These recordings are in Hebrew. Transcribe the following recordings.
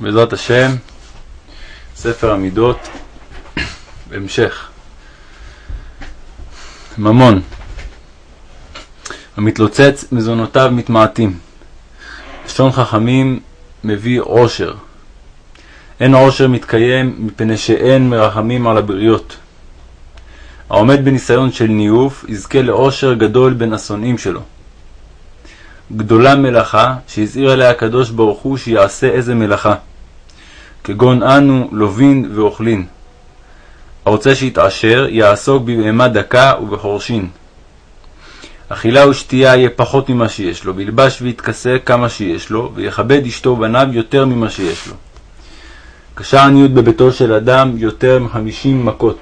בעזרת השם, ספר המידות, המשך. ממון המתלוצץ מזונותיו מתמעטים. לשון חכמים מביא עושר. אין עושר מתקיים מפני שאין מרחמים על הבריות. העומד בניסיון של ניאוף יזכה לעושר גדול בין השונאים שלו. גדולה מלאכה שהזהיר עליה הקדוש ברוך הוא שיעשה איזה מלאכה. כגון אנו לובין ואוכלין. הרוצה שיתעשר, יעסוק בבהמה דקה ובחורשין. אכילה ושתייה יהיה פחות ממה שיש לו, וילבש ויתכסה כמה שיש לו, ויכבד אשתו ובניו יותר ממה שיש לו. קשה עניות בביתו של אדם יותר מחמישים מכות.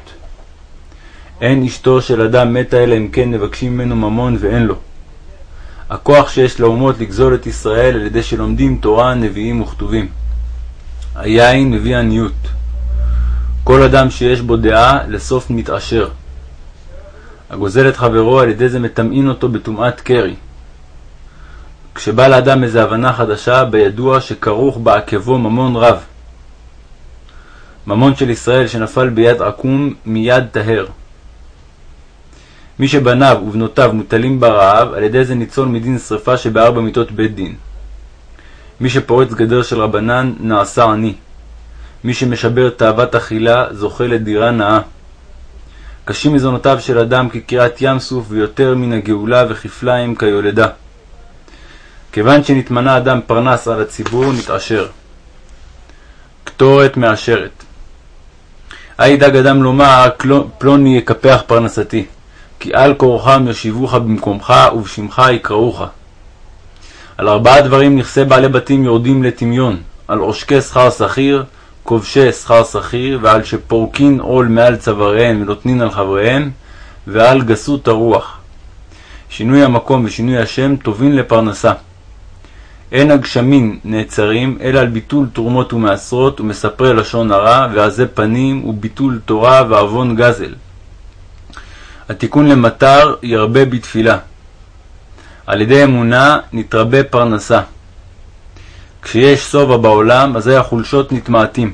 אין אשתו של אדם מתה אלא אם כן מבקשים ממנו ממון ואין לו. הכוח שיש לאומות לגזול את ישראל על ידי שלומדים תורה, נביאים וכתובים. היין מביא עניות. כל אדם שיש בו דעה, לסוף מתעשר. הגוזל את חברו, על ידי זה מטמאין אותו בטומאת קרי. כשבא לאדם איזו הבנה חדשה, בידוע שכרוך בעקבו ממון רב. ממון של ישראל שנפל ביד עקום, מיד טהר. מי שבניו ובנותיו מוטלים ברעב, על ידי זה ניצול מדין שרפה שבארבע מיתות בית דין. מי שפורץ גדר של רבנן, נעשה עני. מי שמשבר תאוות אכילה, זוכה לדירה נאה. קשים מזונותיו של אדם כקריעת ים סוף, ויותר מן הגאולה וכפליים כיולדה. כיוון שנתמנה אדם פרנס על הציבור, נתעשר. קטורת מאשרת. אי ידאג אדם לומר, פלוני יקפח פרנסתי. כי על כורחם יושיבוך במקומך ובשמך יקראוך. על ארבעה דברים נכסי בעלי בתים יורדים לטמיון, על עושקי שכר שכיר, כובשי שכר שכיר, ועל שפורקין עול מעל צוואריהם ונותנין על חבריהם, ועל גסות הרוח. שינוי המקום ושינוי השם טובין לפרנסה. אין הגשמים נעצרים, אלא על ביטול תרומות ומעשרות, ומספרי לשון הרע, ועזי פנים, וביטול תורה ועוון גזל. התיקון למטר ירבה בתפילה. על ידי אמונה נתרבה פרנסה. כשיש שובע בעולם, אזי החולשות נתמעטים.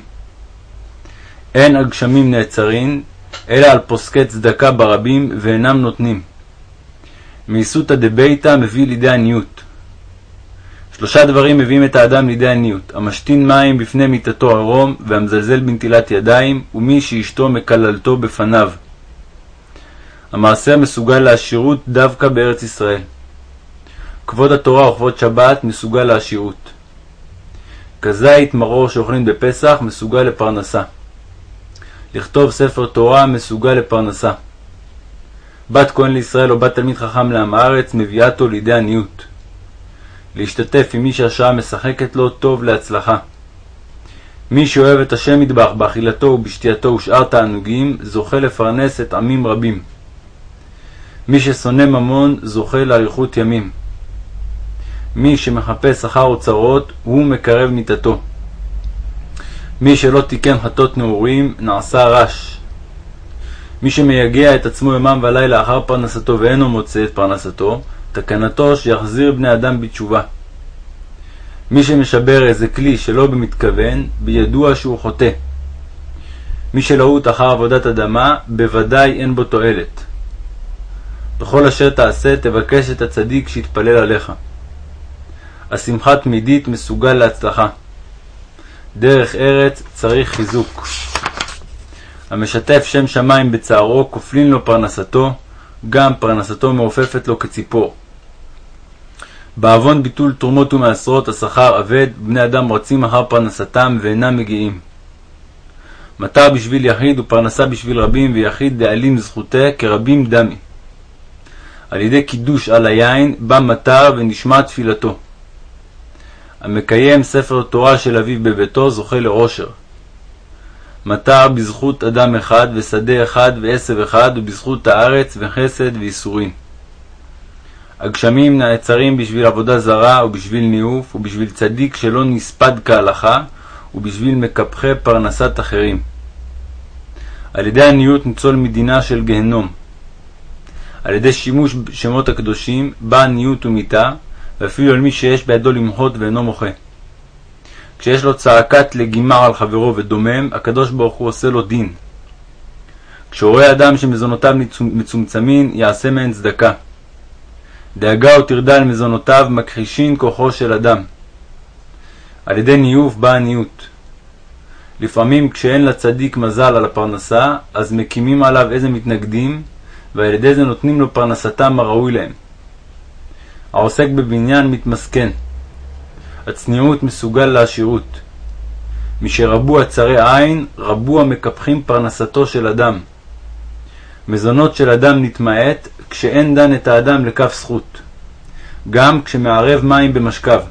אין הגשמים נעצרים, אלא על פוסקי צדקה ברבים, ואינם נותנים. מיסותא דביתא מביא לידי עניות. שלושה דברים מביאים את האדם לידי עניות המשתין מים בפני מיטתו ערום, והמזלזל בנטילת ידיים, ומי שאשתו מקללתו בפניו. המעשה מסוגל לעשירות דווקא בארץ ישראל. כבוד התורה וכבוד שבת מסוגל לעשירות. כזית מרור שאוכלים בפסח מסוגל לפרנסה. לכתוב ספר תורה מסוגל לפרנסה. בת כהן לישראל או בת תלמיד חכם לעם הארץ מביאה אותו לידי עניות. להשתתף עם מי שהשעה משחקת לו טוב להצלחה. מי שאוהב את השם מטבח באכילתו ובשתייתו ושאר תענוגים, זוכה לפרנס את עמים רבים. מי ששונא ממון זוכה לאריכות ימים. מי שמחפש שכר אוצרות, הוא מקרב מיתתו. מי שלא תיקן חטות נעורים, נעשה רש. מי שמייגע את עצמו יומם ולילה אחר פרנסתו ואינו מוצא את פרנסתו, תקנתו שיחזיר בני אדם בתשובה. מי שמשבר איזה כלי שלא במתכוון, בידוע שהוא חוטא. מי שלהוט אחר עבודת אדמה, בוודאי אין בו תועלת. בכל אשר תעשה תבקש את הצדיק שיתפלל עליך. השמחה תמידית מסוגל להצלחה. דרך ארץ צריך חיזוק. המשתף שם שמיים בצערו, כופלין לו פרנסתו, גם פרנסתו מעופפת לו כציפור. בעוון ביטול תרומות ומעשרות השכר אבד, בני אדם רצים אחר פרנסתם ואינם מגיעים. מטר בשביל יחיד ופרנסה בשביל רבים, ויחיד דאלים זכותה כרבים דמי. על ידי קידוש על היין בא מטר ונשמע תפילתו. המקיים ספר תורה של אביו בביתו זוכה לעושר. מטר בזכות אדם אחד ושדה אחד ועשב אחד ובזכות הארץ וחסד ואיסורין. הגשמים נעצרים בשביל עבודה זרה ובשביל ניאוף ובשביל צדיק שלא נספד כהלכה ובשביל מקפחי פרנסת אחרים. על ידי עניות ניצול מדינה של גהנום. על ידי שימוש בשמות הקדושים בא עניות ומיתה, ואפילו על מי שיש בידו למחות ואינו מוחה. כשיש לו צעקת לגימר על חברו ודומם, הקדוש ברוך הוא עושה לו דין. כשרואה אדם שמזונותיו מצומצמים, יעשה מהן צדקה. דאגה וטרדה על מזונותיו מכחישין כוחו של אדם. על ידי ניוף בא עניות. לפעמים כשאין לצדיק מזל על הפרנסה, אז מקימים עליו איזה מתנגדים, ועל ידי זה נותנים לו פרנסתם הראוי להם. העוסק בבניין מתמסכן. הצניעות מסוגל לעשירות. משרבו הצרי עין, רבו המקפחים פרנסתו של אדם. מזונות של אדם נתמעט, כשאין דן את האדם לכף זכות. גם כשמערב מים במשכב.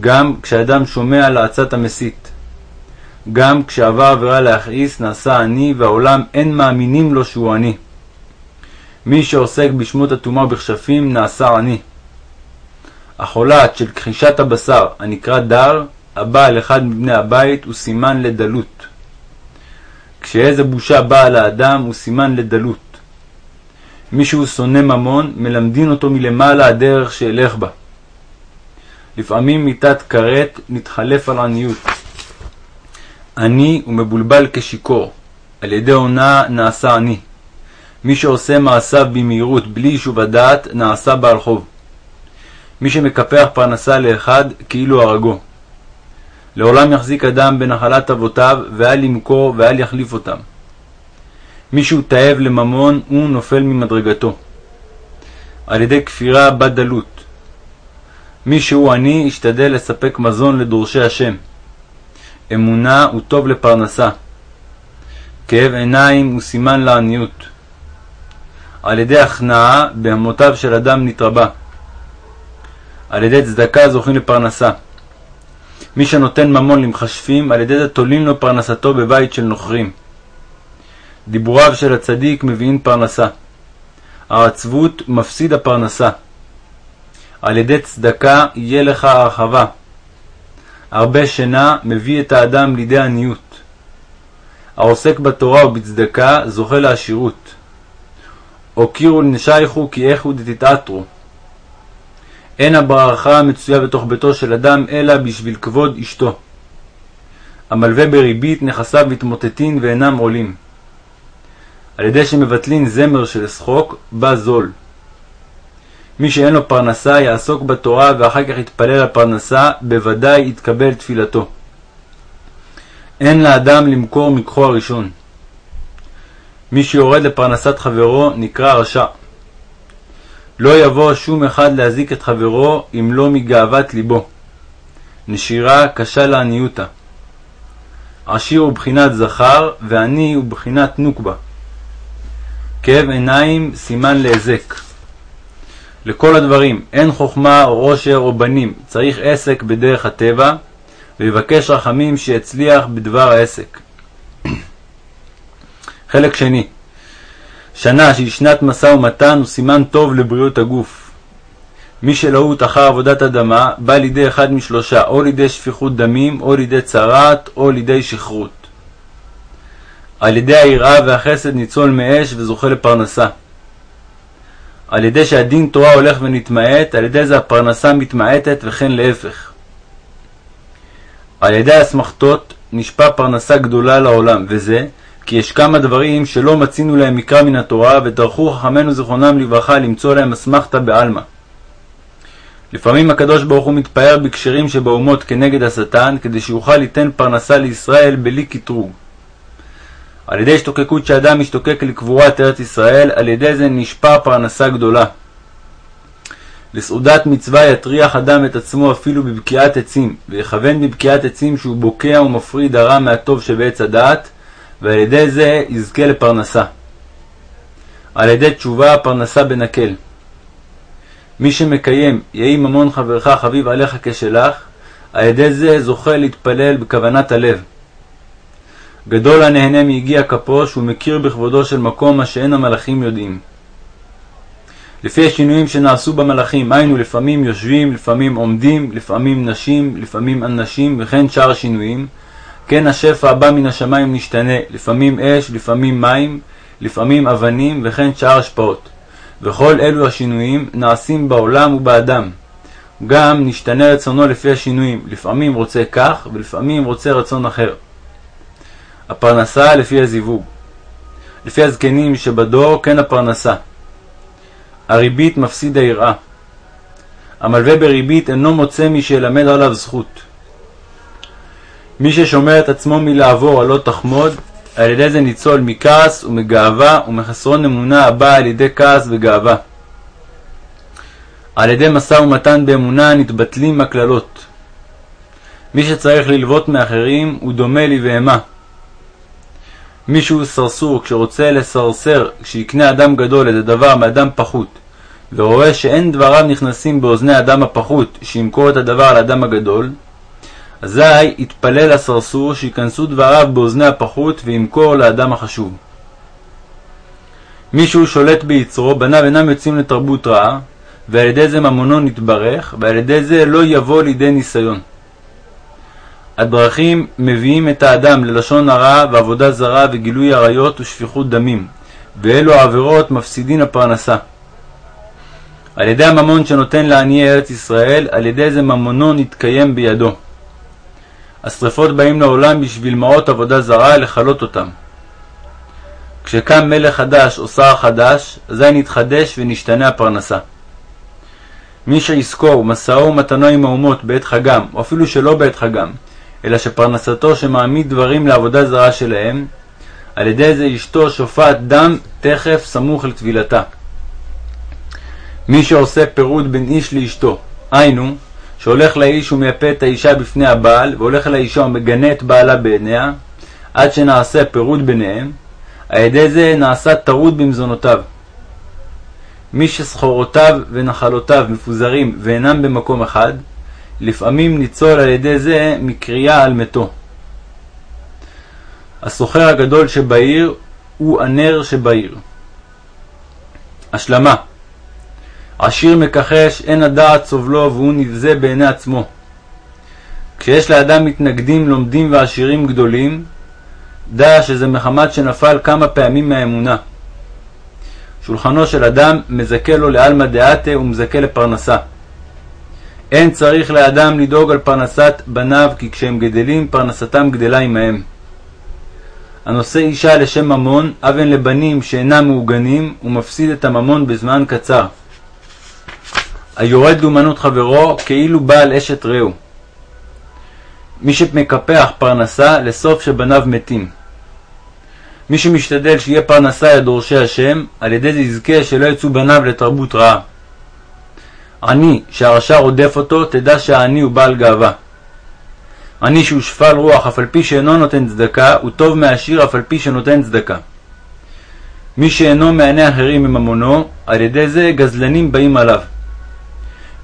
גם כשאדם שומע לעצת המסית. גם כשעבר עבירה להכעיס נעשה עני, והעולם אין מאמינים לו שהוא עני. מי שעוסק בשמות הטומאה ובכשפים נעשה עני. החולת של כחישת הבשר הנקרא דר, הבא על אחד מבני הבית הוא סימן לדלות. כשאיזה בושה באה לאדם הוא סימן לדלות. מי שהוא שונא ממון, מלמדין אותו מלמעלה הדרך שילך בה. לפעמים מיתת כרת נתחלף על עניות. עני ומבולבל כשיכור, על ידי הונאה נעשה עני. מי שעושה מעשיו במהירות בלי יישוב הדעת, נעשה בעל חוב. מי שמקפח פרנסה לאחד, כאילו הרגו. לעולם יחזיק אדם בנחלת אבותיו, ואל ימכור ואל יחליף אותם. מי שהוא תאב לממון, הוא נופל ממדרגתו. על ידי כפירה בת דלות. מי שהוא עני, ישתדל לספק מזון לדורשי השם. אמונה הוא טוב לפרנסה. כאב עיניים הוא סימן לעניות. על ידי הכנעה, בהמותיו של אדם נתרבה. על ידי צדקה זוכים לפרנסה. מי שנותן ממון למכשפים, על ידי זה תולים לו פרנסתו בבית של נוכרים. דיבוריו של הצדיק מביאים פרנסה. העצבות מפסיד הפרנסה. על ידי צדקה יהיה לך הרחבה. הרבה שינה מביא את האדם לידי עניות. העוסק בתורה ובצדקה זוכה לעשירות. הוקירו לנשייכו כי איכו דתתעתרו. אין הברכה המצויה בתוך ביתו של אדם אלא בשביל כבוד אשתו. המלווה בריבית נכסיו מתמוטטין ואינם עולים. על ידי שמבטלין זמר של שחוק, בא זול. מי שאין לו פרנסה יעסוק בתורה ואחר כך יתפלל על פרנסה, בוודאי יתקבל תפילתו. אין לאדם למכור מקחו הראשון. מי שיורד לפרנסת חברו נקרא רשע. לא יבוא שום אחד להזיק את חברו אם לא מגאוות ליבו. נשירה קשה לעניותא. עשיר הוא בחינת זכר, ועני הוא בחינת נוקבה. כאב עיניים סימן להיזק. לכל הדברים, אין חוכמה או עושר או בנים, צריך עסק בדרך הטבע, ויבקש רחמים שיצליח בדבר העסק. חלק שני שנה שהיא שנת משא ומתן הוא סימן טוב לבריאות הגוף. מי שלהוט אחר עבודת אדמה בא לידי אחד משלושה, או לידי שפיכות דמים, או לידי צרעת, או לידי שכרות. על ידי היראה והחסד ניצול מאש וזוכה לפרנסה. על ידי שהדין תורה הולך ונתמעט, על ידי זה הפרנסה מתמעטת וכן להפך. על ידי אסמכתות נשפע פרנסה גדולה לעולם, וזה כי יש כמה דברים שלא מצינו להם מקרא מן התורה, וטרחו חכמינו זיכרונם לברכה למצוא להם אסמכתא בעלמא. לפעמים הקדוש ברוך הוא מתפאר בקשרים שבאומות כנגד השטן, כדי שיוכל ליתן פרנסה לישראל בלי קטרוג. על ידי השתוקקות שאדם משתוקק לקבורת ארץ ישראל, על ידי זה נשפע פרנסה גדולה. לסעודת מצווה יטריח אדם את עצמו אפילו בבקיעת עצים, ויכוון בבקיעת עצים שהוא בוקע ומפריד הרע מהטוב שבעץ הדעת, ועל ידי זה יזכה לפרנסה. על ידי תשובה פרנסה בנקל. מי שמקיים יהי ממון חברך חביב עליך כשלך, על ידי זה זוכה להתפלל בכוונת הלב. גדול הנהנה מיגיע כפו שהוא מכיר בכבודו של מקום מה שאין המלאכים יודעים. לפי השינויים שנעשו במלאכים, היינו לפעמים יושבים, לפעמים עומדים, לפעמים נשים, לפעמים אנשים, וכן שאר השינויים, כן השפע הבא מן השמיים משתנה, לפעמים אש, לפעמים מים, לפעמים אבנים, וכן שאר השפעות. וכל אלו השינויים נעשים בעולם ובאדם. גם נשתנה רצונו לפי השינויים, לפעמים רוצה כך ולפעמים רוצה רצון אחר. הפרנסה לפי הזיווג. לפי הזקנים שבדור כן הפרנסה. הריבית מפסיד היראה. המלווה בריבית אינו מוצא מי שילמד עליו זכות. מי ששומר את עצמו מלעבור הלא תחמוד, על ידי זה ניצול מכעס ומגאווה ומחסרון אמונה הבא על ידי כעס וגאווה. על ידי משא ומתן באמונה נתבטלים הקללות. מי שצריך ללוות מאחרים הוא דומה לבהמה. מי שהוא סרסור כשרוצה לסרסר כשיקנה אדם גדול איזה דבר מאדם פחות ורואה שאין דבריו נכנסים באוזני האדם הפחות שימכור את הדבר לאדם הגדול, אזי יתפלל הסרסור שיכנסו דבריו באוזני הפחות וימכור לאדם החשוב. מי שהוא שולט ביצרו, בניו אינם יוצאים לתרבות רעה, ועל ידי זה ממונו נתברך, ועל ידי זה לא יבוא לידי ניסיון. הדרכים מביאים את האדם ללשון הרע ועבודה זרה וגילוי עריות ושפיכות דמים, ואלו העבירות מפסידין הפרנסה. על ידי הממון שנותן לעניי ארץ ישראל, על ידי זה ממונו נתקיים בידו. השרפות באים לעולם בשביל מעות עבודה זרה לכלות אותם. כשקם מלך חדש או שר חדש, אזי נתחדש ונשתנה הפרנסה. מי שעסקו ומשאו ומתנו עם האומות בעת חגם, או אפילו שלא בעת חגם, אלא שפרנסתו שמעמיד דברים לעבודה זרה שלהם, על ידי זה אשתו שופעת דם תכף סמוך לטבילתה. מי שעושה פירוד בין איש לאשתו, היינו, שהולך לאיש ומייפה את האישה בפני הבעל, והולך אל האישה ומגנה את בעלה בעיניה, עד שנעשה פירוד ביניהם, על ידי זה נעשה טרוד במזונותיו. מי שסחורותיו ונחלותיו מפוזרים ואינם במקום אחד, לפעמים ניצול על ידי זה מקריאה על מתו. הסוחר הגדול שבעיר הוא הנר שבעיר. השלמה עשיר מכחש, אין הדעת סובלו, והוא נבזה בעיני עצמו. כשיש לאדם מתנגדים לומדים ועשירים גדולים, דע שזה מחמת שנפל כמה פעמים מהאמונה. שולחנו של אדם מזכה לו לעלמא דעתה ומזכה לפרנסה. אין צריך לאדם לדאוג על פרנסת בניו, כי כשהם גדלים, פרנסתם גדלה עמהם. הנושא אישה לשם ממון, אבן לבנים שאינם מעוגנים, ומפסיד את הממון בזמן קצר. היורד לאומנות חברו, כאילו בעל אשת רעהו. מי שמקפח פרנסה, לסוף שבניו מתים. מי שמשתדל שיהיה פרנסה לדורשי השם, על ידי זה יזכה שלא יצאו בניו לתרבות רעה. עני שהרשע רודף אותו, תדע שהעני הוא בעל גאווה. עני שהוא שפל רוח, אף על פי שאינו נותן צדקה, הוא טוב מעשיר אף על פי שנותן צדקה. מי שאינו מענה אחרים מממונו, על ידי זה גזלנים באים עליו.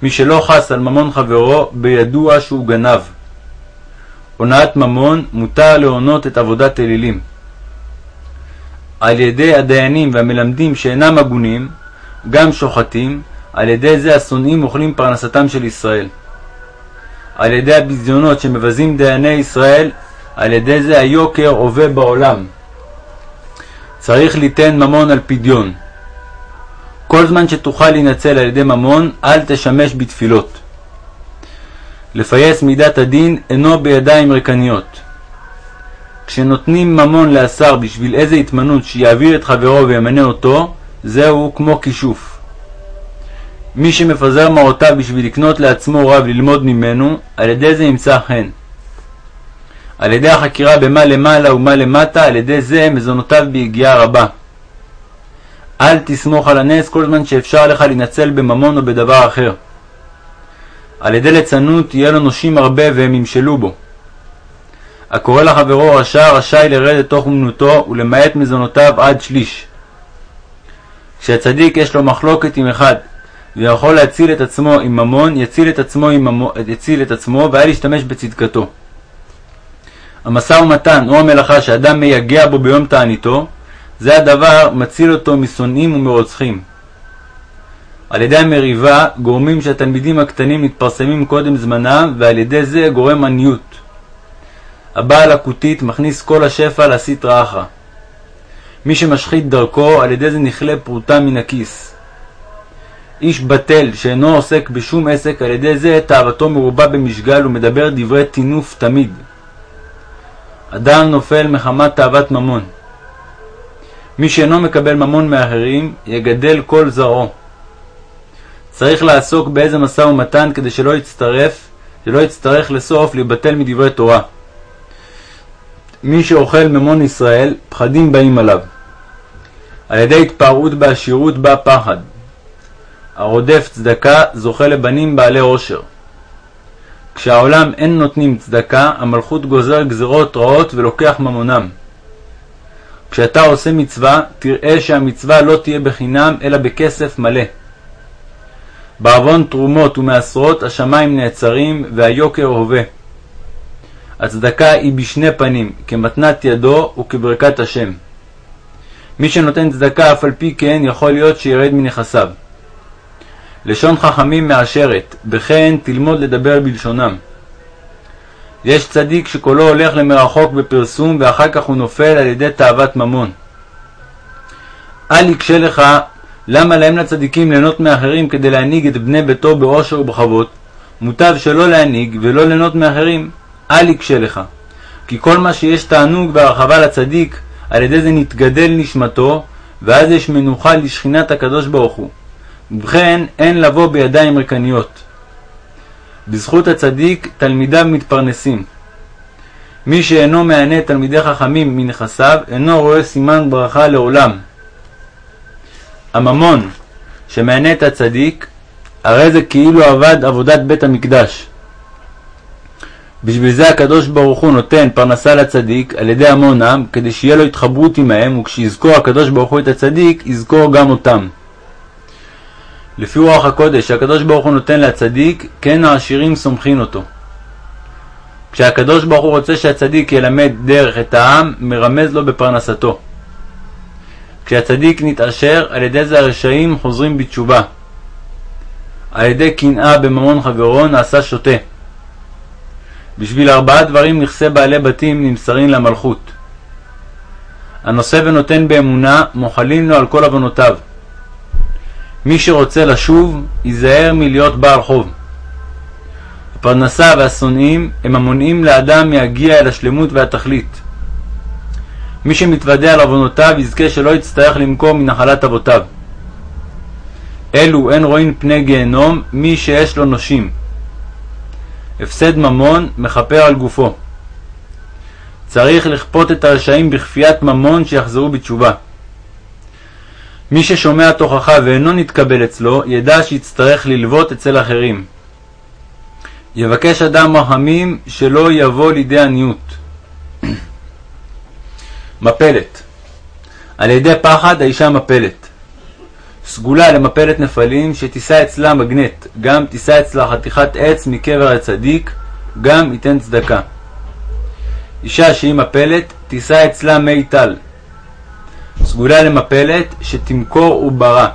מי שלא חס על ממון חברו, בידוע שהוא גנב. הונאת ממון, מותר להונות את עבודת אלילים. על ידי הדיינים והמלמדים שאינם הגונים, גם שוחטים, על ידי זה השונאים אוכלים פרנסתם של ישראל. על ידי הביזיונות שמבזים דייני ישראל, על ידי זה היוקר עובה בעולם. צריך ליתן ממון על פדיון. כל זמן שתוכל להינצל על ידי ממון, אל תשמש בתפילות. לפייס מידת הדין אינו בידיים ריקניות. כשנותנים ממון לאסר בשביל איזה התמנות שיעביר את חברו וימנה אותו, זהו כמו כישוף. מי שמפזר מעותיו בשביל לקנות לעצמו רב ללמוד ממנו, על ידי זה ימצא חן. על ידי החקירה במה למעלה ומה למטה, על ידי זה מזונותיו ביגיעה רבה. אל תסמוך על הנס כל זמן שאפשר לך להינצל בממון או בדבר אחר. על ידי ליצנות יהיה לו נושים הרבה והם ימשלו בו. הקורא לחברו רשע רשאי לרדת תוך אומנותו ולמעט מזונותיו עד שליש. כשהצדיק יש לו מחלוקת עם אחד ויכול להציל את עצמו עם ממון, יציל את עצמו, עצמו ואל ישתמש בצדקתו. המשא ומתן או המלאכה שאדם מייגע בו ביום תעניתו, זה הדבר מציל אותו משונאים ומרוצחים. על ידי המריבה גורמים שהתלמידים הקטנים מתפרסמים קודם זמנם, ועל ידי זה גורם עניות. הבעל הכותית מכניס כל השפע לסטרא אחרא. מי שמשחית דרכו, על ידי זה נכלה פרוטה מן הכיס. איש בטל שאינו עוסק בשום עסק, על ידי זה תאוותו מרובה במשגל ומדבר דברי טינוף תמיד. אדם נופל מחמת תאוות ממון. מי שאינו מקבל ממון מאחרים, יגדל כל זרעו. צריך לעסוק באיזה משא ומתן כדי שלא יצטרף, שלא יצטרך לסוף להיבטל מדברי תורה. מי שאוכל ממון ישראל, פחדים באים עליו. על ידי התפארות בעשירות בא פחד. הרודף צדקה זוכה לבנים בעלי עושר. כשהעולם אין נותנים צדקה, המלכות גוזר גזרות רעות ולוקח ממונם. כשאתה עושה מצווה, תראה שהמצווה לא תהיה בחינם, אלא בכסף מלא. בעוון תרומות ומעשרות השמיים נעצרים, והיוקר הווה. הצדקה היא בשני פנים, כמתנת ידו וכברכת השם. מי שנותן צדקה אף על פי כן יכול להיות שירד מנכסיו. לשון חכמים מאשרת, בכן תלמוד לדבר בלשונם. יש צדיק שקולו הולך למרחוק בפרסום ואחר כך הוא נופל על ידי תאוות ממון. אל יקשה לך למה להם לצדיקים ליהנות מאחרים כדי להנהיג את בני ביתו באושר ובכבוד, מוטב שלא להנהיג ולא ליהנות מאחרים, אל יקשה לך. כי כל מה שיש תענוג והרחבה לצדיק, על ידי זה נתגדל נשמתו, ואז יש מנוחה לשכינת הקדוש ברוך הוא. ובכן, אין לבוא בידיים ריקניות. בזכות הצדיק תלמידיו מתפרנסים. מי שאינו מענה תלמידי חכמים מנכסיו, אינו רואה סימן ברכה לעולם. הממון שמענה את הצדיק, הרי זה כאילו עבד עבודת בית המקדש. בשביל זה הקדוש ברוך הוא נותן פרנסה לצדיק על ידי המון עם, כדי שיהיה לו התחברות עמהם, וכשיזכור הקדוש ברוך הוא את הצדיק, יזכור גם אותם. לפי רוח הקודש שהקדוש ברוך הוא נותן לצדיק, כן העשירים סומכין אותו. כשהקדוש ברוך הוא רוצה שהצדיק ילמד דרך את העם, מרמז לו בפרנסתו. כשהצדיק נתעשר, על ידי זה הרשעים חוזרים בתשובה. על ידי קנאה בממון חברו נעשה שוטה. בשביל ארבעה דברים נכסי בעלי בתים נמסרים למלכות. הנושא ונותן באמונה, מוחלים לו על כל עוונותיו. מי שרוצה לשוב, ייזהר מלהיות בעל חוב. הפרנסה והשונאים הם המונעים לאדם מהגיע אל השלמות והתכלית. מי שמתוודה על עוונותיו יזכה שלא יצטרך למכור מנחלת אבותיו. אלו אין רואים פני גיהנום מי שיש לו נושים. הפסד ממון מכפר על גופו. צריך לכפות את הרשעים בכפיית ממון שיחזרו בתשובה. מי ששומע תוכחה ואינו נתקבל אצלו, ידע שיצטרך ללוות אצל אחרים. יבקש אדם רחמים שלא יבוא לידי עניות. מפלת על ידי פחד האישה מפלת. סגולה למפלת נפלים שתישא אצלה מגנט, גם תישא אצלה חתיכת עץ מקבר הצדיק, גם ייתן צדקה. אישה שהיא מפלת, תישא אצלה מי טל. סגולה למפלת שתמכור עוברה.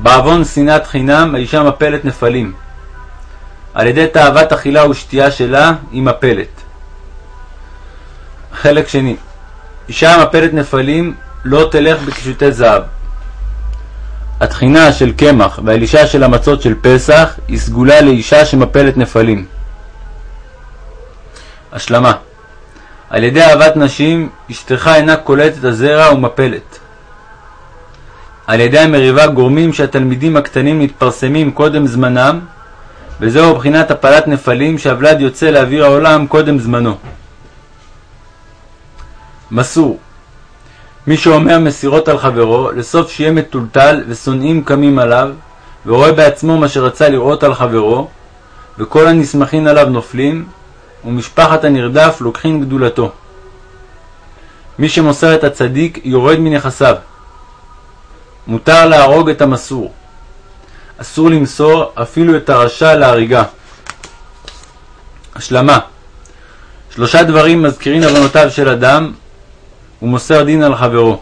בעוון שנאת חינם האישה מפלת נפלים. על ידי תאוות אכילה ושתייה שלה היא מפלת. חלק שני אישה מפלת נפלים לא תלך בקשוטי זהב. התחינה של קמח והאלישה של המצות של פסח היא סגולה לאישה שמפלת נפלים. השלמה על ידי אהבת נשים, אשתך אינה קולטת הזרע ומפלת. על ידי המריבה גורמים שהתלמידים הקטנים מתפרסמים קודם זמנם, וזהו בחינת הפלת נפלים שהוולד יוצא לאוויר העולם קודם זמנו. מסור מי שאומר מסירות על חברו, לסוף שיהיה מטולטל ושונאים קמים עליו, ורואה בעצמו מה שרצה לראות על חברו, וכל הנסמכים עליו נופלים, ומשפחת הנרדף לוקחים גדולתו. מי שמוסר את הצדיק יורד מנכסיו. מותר להרוג את המסור. אסור למסור אפילו את הרשע להריגה. השלמה שלושה דברים מזכירים עוונותיו של אדם ומוסר דין על חברו.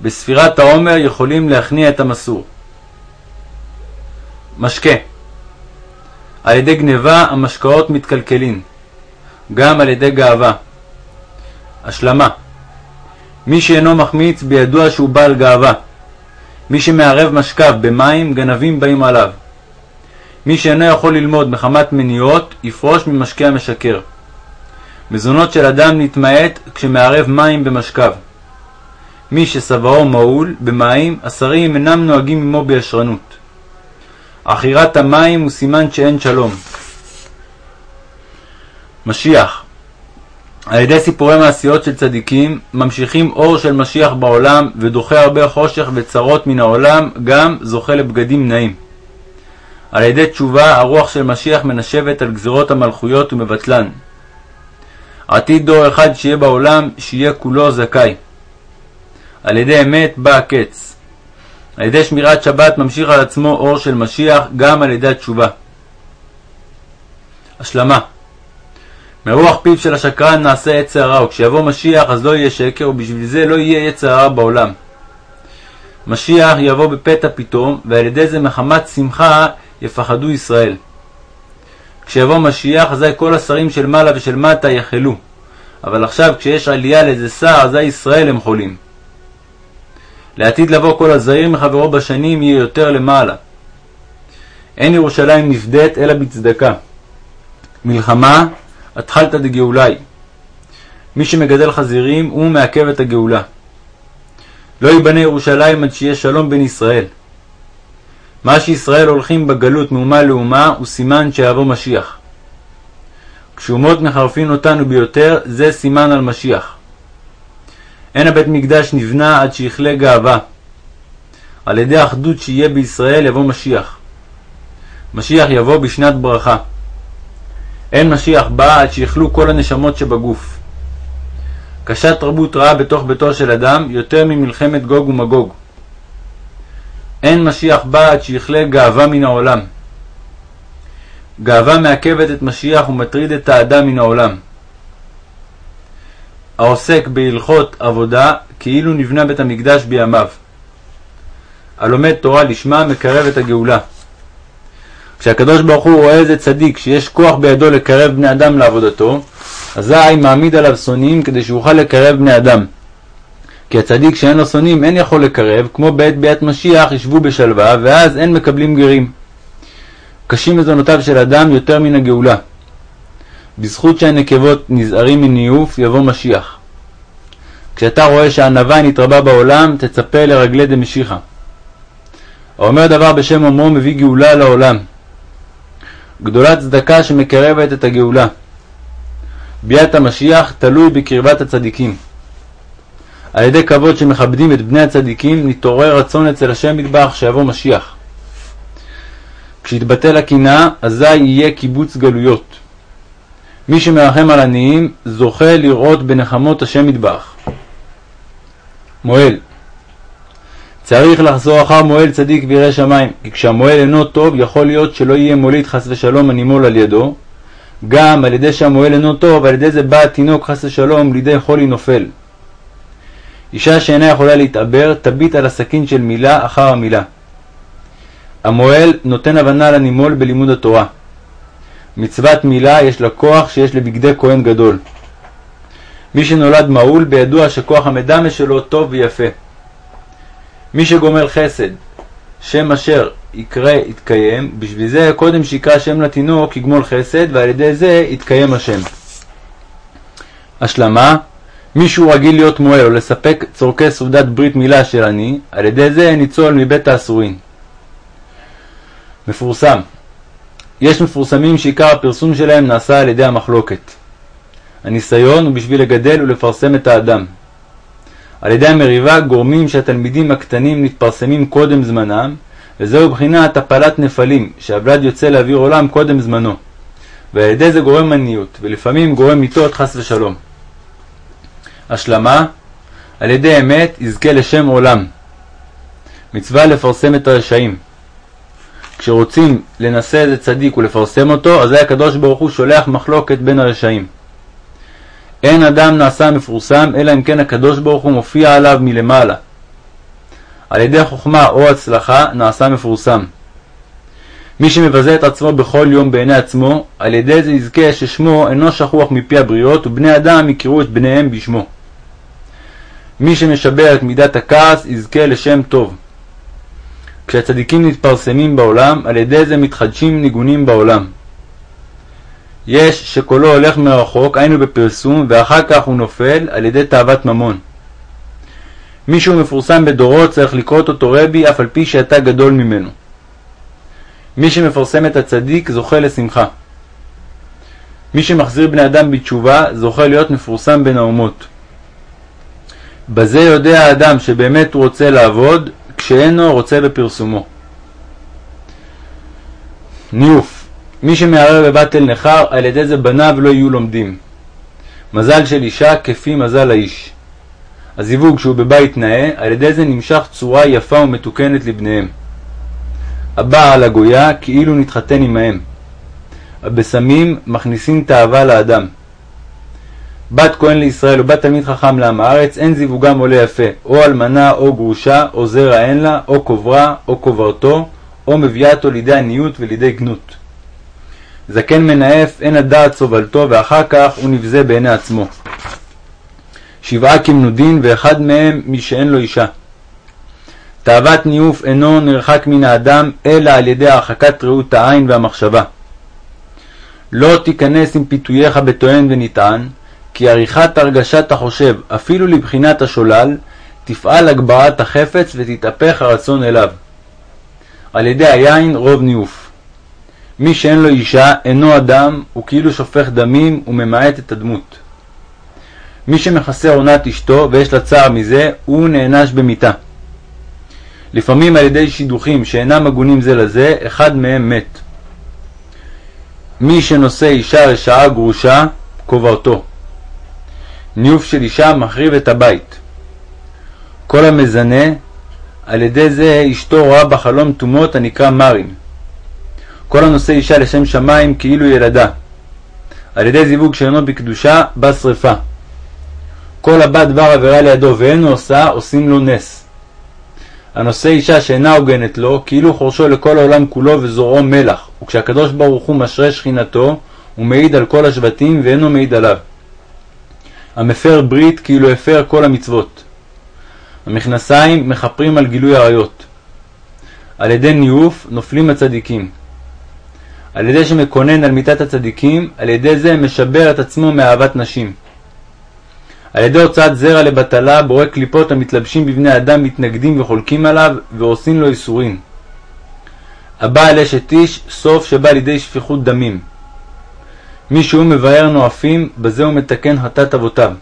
בספירת העומר יכולים להכניע את המסור. משקה על ידי גניבה המשקאות מתקלקלים, גם על ידי גאווה. השלמה מי שאינו מחמיץ בידוע שהוא בעל גאווה. מי שמערב משכב במים, גנבים באים עליו. מי שאינו יכול ללמוד מחמת מניעות, יפרוש ממשקה המשקר. מזונות של אדם נתמעט כשמערב מים במשכב. מי שסברו מעול במים, השרים אינם נוהגים עמו בישרנות. עכירת המים הוא סימן שאין שלום. משיח על ידי סיפורי מעשיות של צדיקים ממשיכים אור של משיח בעולם ודוחה הרבה חושך וצרות מן העולם, גם זוכה לבגדים נעים. על ידי תשובה הרוח של משיח מנשבת על גזירות המלכויות ומבטלן. עתיד דור אחד שיהיה בעולם, שיהיה כולו זכאי. על ידי אמת בא הקץ. על ידי שמירת שבת ממשיך על עצמו אור של משיח גם על ידי התשובה. השלמה מרוח פיו של השקרן נעשה עץ הרע, וכשיבוא משיח אז לא יהיה שקר, ובשביל זה לא יהיה עץ הרע בעולם. משיח יבוא בפתע פתאום, ועל ידי זה מחמת שמחה יפחדו ישראל. כשיבוא משיח, אזי כל השרים של מעלה ושל מטה יחלו. אבל עכשיו, כשיש עלייה לאיזה שר, אזי ישראל הם חולים. לעתיד לבוא כל הזעיר מחברו בשנים יהיה יותר למעלה. אין ירושלים נפדית אלא בצדקה. מלחמה, התחלתא דגאולי. מי שמגדל חזירים, הוא מעכב את הגאולה. לא ייבנה ירושלים עד שיהיה שלום בין ישראל. מה שישראל הולכים בגלות מאומה לאומה הוא סימן שיבוא משיח. כשאומות מחרפין אותנו ביותר, זה סימן על משיח. אין הבית מקדש נבנה עד שיכלה גאווה. על ידי אחדות שיהיה בישראל יבוא משיח. משיח יבוא בשנת ברכה. אין משיח בא עד שיכלו כל הנשמות שבגוף. קשה תרבות רעה בתוך ביתו של אדם יותר ממלחמת גוג ומגוג. אין משיח בא עד שיכלה גאווה מן העולם. גאווה מעכבת את משיח ומטריד את האדם מן העולם. העוסק בהלכות עבודה כאילו נבנה בית המקדש בימיו. הלומד תורה לשמה מקרב את הגאולה. כשהקדוש ברוך הוא רואה איזה צדיק שיש כוח בידו לקרב בני אדם לעבודתו, אזי מעמיד עליו שונאים כדי שיוכל לקרב בני אדם. כי הצדיק שאין לו שונאים אין יכול לקרב, כמו בעת ביאת משיח ישבו בשלווה, ואז אין מקבלים גרים. קשים מזונותיו של אדם יותר מן הגאולה. בזכות שהנקבות נזהרים מניאוף, יבוא משיח. כשאתה רואה שהענווה נתרבה בעולם, תצפה לרגלי דמשיחא. האומר דבר בשם אומרו מביא גאולה לעולם. גדולת צדקה שמקרבת את הגאולה. ביאת המשיח תלוי בקרבת הצדיקים. על ידי כבוד שמכבדים את בני הצדיקים, נתעורר רצון אצל השם מטבח שיבוא משיח. כשיתבטל הקנאה, אזי יהיה קיבוץ גלויות. מי שמרחם על עניים, זוכה לראות בנחמות השם מטבח. מועל צריך לחזור אחר מועל צדיק וירא שמיים, כי כשהמועל אינו טוב, יכול להיות שלא יהיה מוליד חס ושלום הנימול על ידו. גם על ידי שהמועל אינו טוב, על ידי זה בא התינוק חס ושלום לידי חולי נופל. אישה שאינה יכולה להתעבר, תביט על הסכין של מילה אחר המילה. המועל נותן הבנה לנימול בלימוד התורה. מצוות מילה יש לה כוח שיש לבגדי כהן גדול. מי שנולד מעול, בידוע שכוח המדמה שלו טוב ויפה. מי שגומל חסד, שם אשר יקרא יתקיים, בשביל זה קודם שיקרא שם לתינוק יגמול חסד, ועל ידי זה יתקיים השם. השלמה מי שהוא רגיל להיות מועל או לספק צורכי סעודת ברית מילה של עני, על ידי זה ניצול מבית האסורין. מפורסם יש מפורסמים שעיקר הפרסום שלהם נעשה על ידי המחלוקת. הניסיון הוא בשביל לגדל ולפרסם את האדם. על ידי המריבה גורמים שהתלמידים הקטנים מתפרסמים קודם זמנם, וזהו בחינת הפלת נפלים, שהוולד יוצא לאוויר עולם קודם זמנו. ועל ידי זה גורם עניות, ולפעמים גורם מיתות חס ושלום. השלמה, על ידי אמת יזכה לשם עולם. מצווה לפרסם את הרשעים. כשרוצים לנשא איזה צדיק ולפרסם אותו, אזי הקדוש ברוך הוא שולח מחלוקת בין הרשעים. אין אדם נעשה מפורסם, אלא אם כן הקדוש ברוך הוא מופיע עליו מלמעלה. על ידי חוכמה או הצלחה נעשה מפורסם. מי שמבזה את עצמו בכל יום בעיני עצמו, על ידי זה יזכה ששמו אינו שכוח מפי הבריות, ובני אדם יכירו את בניהם בשמו. מי שמשבר את מידת הכעס, יזכה לשם טוב. כשהצדיקים מתפרסמים בעולם, על ידי זה מתחדשים ניגונים בעולם. יש שקולו הולך מרחוק, היינו בפרסום, ואחר כך הוא נופל על ידי תאוות ממון. מי שהוא מפורסם בדורו צריך לקרות אותו רבי אף על פי שאתה גדול ממנו. מי שמפרסם את הצדיק זוכה לשמחה. מי שמחזיר בני אדם בתשובה זוכה להיות מפורסם בין האומות. בזה יודע האדם שבאמת הוא רוצה לעבוד, כשאינו רוצה בפרסומו. ניוף מי שמערער בבת אל נכר, על ידי זה בניו לא יהיו לומדים. מזל של אישה כפי מזל האיש. הזיווג שהוא בבית נאה, על ידי זה נמשך צורה יפה ומתוקנת לבניהם. הבעל הגויה כאילו נתחתן עמהם. הבשמים מכניסים תאווה לאדם. בת כהן לישראל או בת תלמיד חכם לעם הארץ, אין זיווגם עולה יפה, או אלמנה או גרושה, או זרע אין לה, או קוברה, או קוברתו, או מביאתו לידי עניות ולידי גנות. זקן מנאף, אין הדעת סובלתו, ואחר כך הוא נבזה בעיני עצמו. שבעה כמנודין, ואחד מהם מי שאין לו אישה. תאוות ניאוף אינו נרחק מן האדם, אלא על ידי הרחקת ראות העין והמחשבה. לא תיכנס עם פיתוייך בטוען ונטען, כי עריכת הרגשת החושב, אפילו לבחינת השולל, תפעל הגברת החפץ ותתהפך הרצון אליו. על ידי היין רוב ניאוף. מי שאין לו אישה אינו אדם, הוא כאילו שופך דמים וממעט את הדמות. מי שמכסה עונת אשתו ויש לה צער מזה, הוא נענש במיתה. לפעמים על ידי שידוכים שאינם הגונים זה לזה, אחד מהם מת. מי שנושא אישה רשעה גרושה, קוברתו. ניוף של אישה מחריב את הבית. כל המזנה, על ידי זה אשתו רואה בחלום טומאות הנקרא מרים. כל הנושא אישה לשם שמיים כאילו ילדה. על ידי זיווג שאינו בקדושה, בא שרפה. כל הבת דבר עבירה לידו ואינו עושה, עושים לו נס. הנושא אישה שאינה הוגנת לו, כאילו חורשו לכל העולם כולו וזורעו מלח, וכשהקדוש ברוך הוא משרה שכינתו, הוא מעיד על כל השבטים ואינו מעיד עליו. המפר ברית כאילו הפר כל המצוות. המכנסיים מכפרים על גילוי עריות. על ידי ניאוף נופלים הצדיקים. על ידי שמקונן על מיתת הצדיקים, על ידי זה משבר את עצמו מאהבת נשים. על ידי הוצאת זרע לבטלה, בורא קליפות המתלבשים בבני אדם מתנגדים וחולקים עליו, ועושים לו איסורין. הבעל אשת איש, סוף שבא לידי שפיכות דמים. מי שהוא מבאר נואפים, בזה הוא מתקן חטאת אבותיו.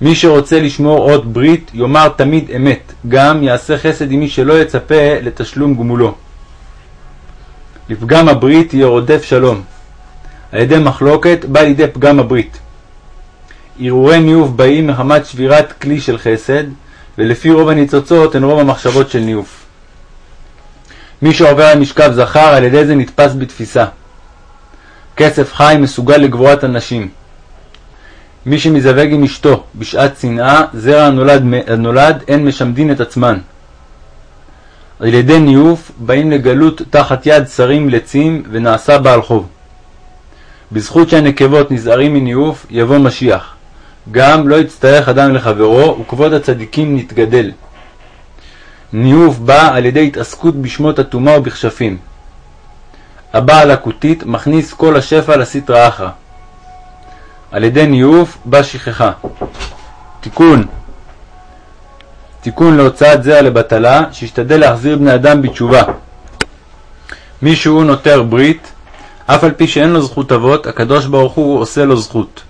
מי שרוצה לשמור אות ברית, יאמר תמיד אמת, גם יעשה חסד עם מי שלא יצפה לתשלום גמולו. לפגם הברית יהיה רודף שלום. על ידי מחלוקת בא לידי פגם הברית. הרהורי ניאוף באים מחמת שבירת כלי של חסד, ולפי רוב הניצוצות הן רוב המחשבות של ניאוף. מי שעובר על משכב זכר, על ידי זה נתפס בתפיסה. כסף חי מסוגל לגבורת הנשים. מי שמזווג עם אשתו בשעת צנעה, זרע הנולד, הנולד הן משמדין את עצמן. על ידי ניאוף באים לגלות תחת יד שרים לצים ונעשה בעל חוב. בזכות שהנקבות נזהרים מניאוף, יבוא משיח. גם לא יצטרך אדם לחברו, וכבוד הצדיקים נתגדל. ניאוף בא על ידי התעסקות בשמות הטומאה ובכשפים. הבעל הכותית מכניס כל השפע לסטרא אחרא. על ידי ניאוף בא שכחה. תיקון תיקון להוצאת זרע לבטלה, שישתדל להחזיר בני אדם בתשובה. מי שהוא נותר ברית, אף על פי שאין לו זכות אבות, הקדוש ברוך הוא עושה לו זכות.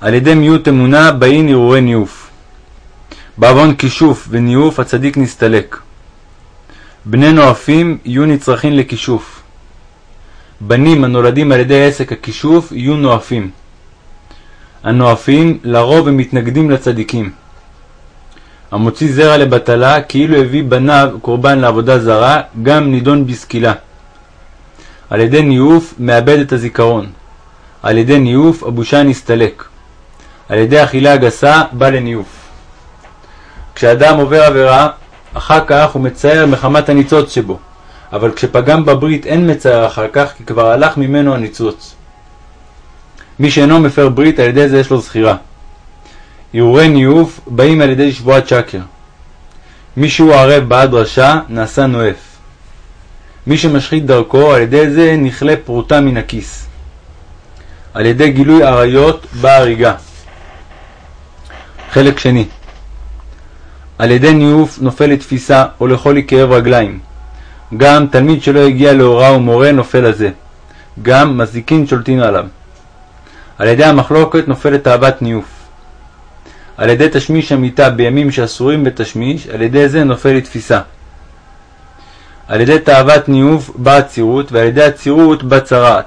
על ידי מיעוט אמונה באים הרהורי ניאוף. בעוון כישוף וניאוף הצדיק נסתלק. בני נואפים יהיו נצרכים לכישוף. בנים הנולדים על ידי עסק הכישוף יהיו נואפים. הנואפים לרוב הם מתנגדים לצדיקים. המוציא זרע לבטלה כאילו הביא בניו קורבן לעבודה זרה, גם נידון בסקילה. על ידי ניאוף מאבד את הזיכרון. על ידי ניאוף הבושה נסתלק. על ידי אכילה הגסה בא לניאוף. כשאדם עובר עבירה, אחר כך הוא מצער מחמת הניצוץ שבו, אבל כשפגם בברית אין מצער אחר כך, כי כבר הלך ממנו הניצוץ. מי שאינו מפר ברית, על ידי זה יש לו זכירה. הרהורי ניאוף באים על ידי שבועת שקר. מי שהוא ערב בעד רשע, נעשה נואף. מי שמשחית דרכו, על ידי זה נכלה פרוטה מן הכיס. על ידי גילוי עריות באה הריגה. חלק שני על ידי ניאוף נופל לתפיסה או לחולי כאב רגליים. גם תלמיד שלא הגיע להוראה ומורה נופל לזה. גם מזיקין שולטין עליו. על ידי המחלוקת נופלת תאוות ניאוף. על ידי תשמיש המיטה בימים שאסורים בתשמיש, על ידי זה נופל לתפיסה. על ידי תאוות ניאוף באה צירות, ועל ידי הצירות באה צרעת.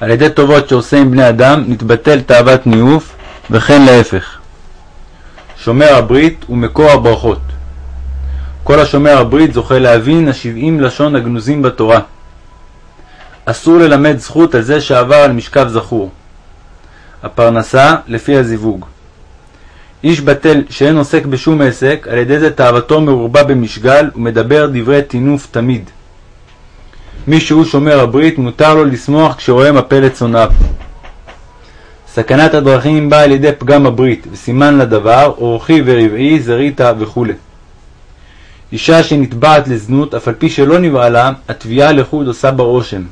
על ידי טובות שעושה עם בני אדם נתבטל תאוות ניאוף, וכן להפך. שומר הברית הוא מקור הברכות. כל השומר הברית זוכה להבין השבעים לשון הגנוזים בתורה. אסור ללמד זכות על זה שעבר על משכב זכור. הפרנסה לפי הזיווג. איש בטל שאין עוסק בשום עסק, על ידי זה תאוותו מרובה במשגל ומדבר דברי טינוף תמיד. מי שהוא שומר הברית, מותר לו לשמוח כשרואה מפל את שונאיו. סכנת הדרכים באה על ידי פגם הברית, וסימן לדבר, אורחי ורבעי, זריתא וכו'. אישה שנתבעת לזנות, אף על פי שלא נבעלה, התביעה לחוד עושה בה רושם.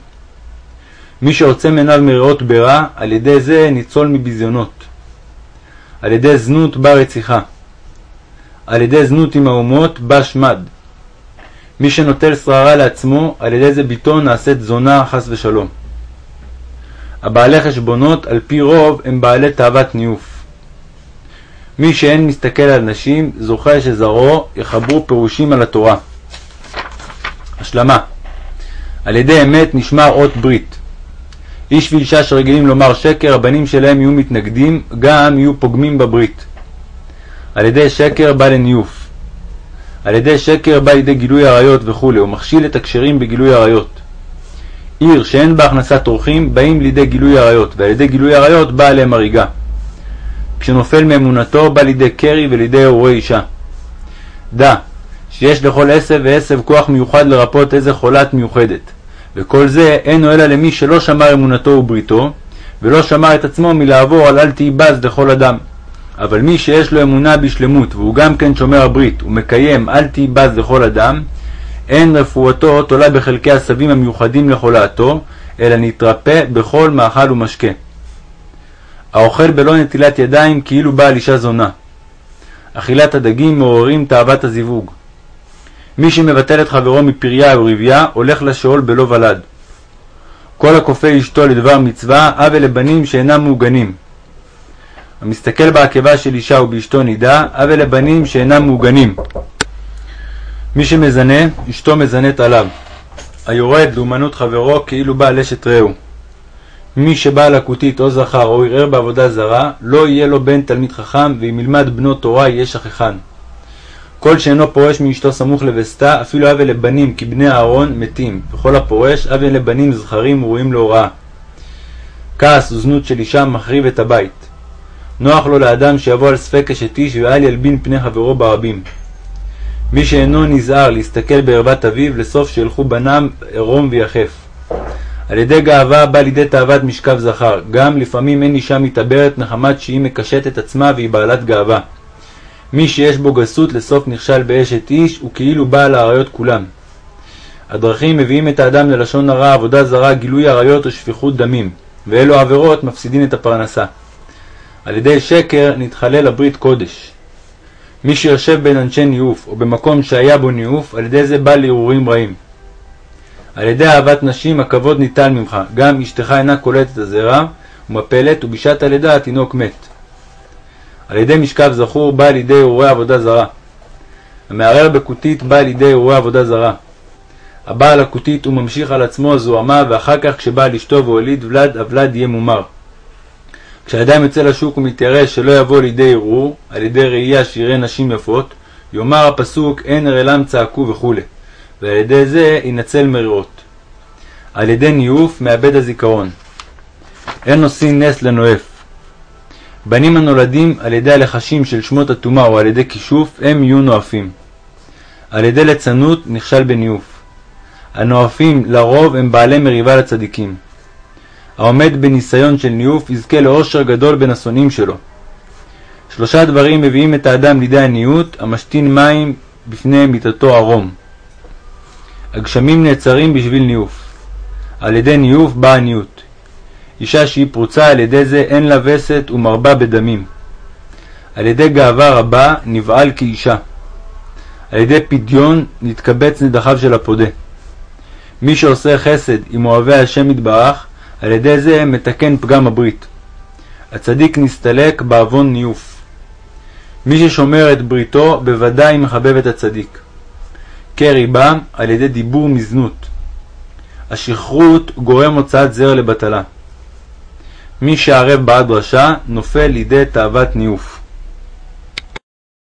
מי שעוצם עיניו מראות ברע, על ידי זה ניצול מביזיונות. על ידי זנות בא רציחה. על ידי זנות עם האומות בא שמד. מי שנוטל שררה לעצמו, על ידי זה ביתו נעשית זונה חס ושלום. הבעלי חשבונות על פי רוב הם בעלי תאוות ניאוף. מי שאין מסתכל על נשים, זוכה שזרעו יחברו פירושים על התורה. השלמה על ידי אמת נשמר אות ברית. איש ואישה שרגילים לומר שקר, הבנים שלהם יהיו מתנגדים, גם יהיו פוגמים בברית. על ידי שקר בא לניוף. על ידי שקר בא לידי גילוי עריות וכו', ומכשיל את הכשרים בגילוי עריות. עיר שאין בה הכנסת אורחים, באים לידי גילוי עריות, ועל ידי גילוי עריות באה עליהם הריגה. כשנופל מאמונתו, בא לידי קרי ולידי אירועי אישה. דע, שיש לכל עשב ועשב כוח מיוחד לרפות איזה חולת מיוחדת. וכל זה אינו אלא למי שלא שמר אמונתו ובריתו, ולא שמר את עצמו מלעבור על אל תהי בז לכל אדם. אבל מי שיש לו אמונה בשלמות, והוא גם כן שומר הברית, ומקיים אל תהי בז לכל אדם, אין רפואתו תולה בחלקי עשבים המיוחדים לחולתו, אלא נתרפא בכל מאכל ומשקה. האוכל בלא נטילת ידיים כאילו בעל אישה זונה. אכילת הדגים מעוררים תאוות הזיווג. מי שמבטל את חברו מפריה או רבייה, הולך לשאול בלא ולד. כל הכופה אשתו לדבר מצווה, אב לבנים שאינם מעוגנים. המסתכל בעקבה של אישה ובאשתו נידה, אב לבנים שאינם מעוגנים. מי שמזנה, אשתו מזנית עליו. היורד לאומנות חברו כאילו בעל אשת רעהו. מי שבעל לקותית או זכר או ערער בעבודה זרה, לא יהיה לו בן תלמיד חכם, ואם ילמד בנו תורה יהיה שכחן. כל שאינו פורש מאשתו סמוך לווסתה, אפילו אבי לבנים כבני אהרון מתים, וכל הפורש אבי לבנים זכרים ראויים להוראה. כעס וזנות של אישה מחריב את הבית. נוח לו לאדם שיבוא על ספק אשת איש ואל ילבין פני חברו ברבים. מי שאינו נזהר להסתכל בערוות אביו, לסוף שילכו בנם ערום ויחף. על ידי גאווה בא לידי תאוות משכב זכר. גם לפעמים אין אישה מתעברת מחמת שהיא מקשטת עצמה והיא בעלת גאווה. מי שיש בו גסות לסוף נכשל באשת איש, הוא כאילו בעל האריות כולם. הדרכים מביאים את האדם ללשון הרע, עבודה זרה, גילוי עריות ושפיכות דמים, ואלו עבירות מפסידין את הפרנסה. על ידי שקר נתחלל הברית קודש. מי שיושב בין אנשי ניאוף, או במקום שהיה בו ניאוף, על ידי זה בא להרהורים רעים. על ידי אהבת נשים הכבוד ניטל ממך, גם אשתך אינה קולטת הזרע, ומפלת, ובשעת הלידה התינוק מת. על ידי משכב זכור בא לידי אירועי עבודה זרה. המערער בכותית בא לידי אירועי עבודה זרה. הבעל הכותית הוא ממשיך על עצמו זוהמה, ואחר כך כשבא אשתו והוליד ולד, הוולד יהיה מומר. כשאדם יוצא לשוק ומתיירא שלא יבוא לידי ערעור, על ידי ראייה שיראה נשים יפות, יאמר הפסוק אין ארלם צעקו וכו', ועל ידי זה ינצל מרירות. על ידי ניאוף מאבד הזיכרון. אין עושים נס לנואף. בנים הנולדים על ידי הלחשים של שמות הטומאה או על ידי כישוף, הם יהיו נואפים. על ידי ליצנות נכשל בניאוף. הנואפים לרוב הם בעלי מריבה לצדיקים. העומד בניסיון של ניאוף יזכה לאושר גדול בין השונאים שלו. שלושה דברים מביאים את האדם לידי עניות, המשתין מים בפני מיתתו ערום. הגשמים נעצרים בשביל ניוף. על ידי ניוף באה עניות. אישה שהיא פרוצה על ידי זה אין לה וסת ומרבה בדמים. על ידי גאווה רבה נבעל כאישה. על ידי פדיון נתקבץ נדחיו של הפודה. מי שעושה חסד עם אוהבי השם יתברך, על ידי זה מתקן פגם הברית. הצדיק נסתלק בעוון ניוף. מי ששומר את בריתו, בוודאי מחבב את הצדיק. כריבה על ידי דיבור מזנות. השכרות גורם הוצאת זרע לבטלה. מי שערב בעד רשע, נופל לידי תאוות ניאוף.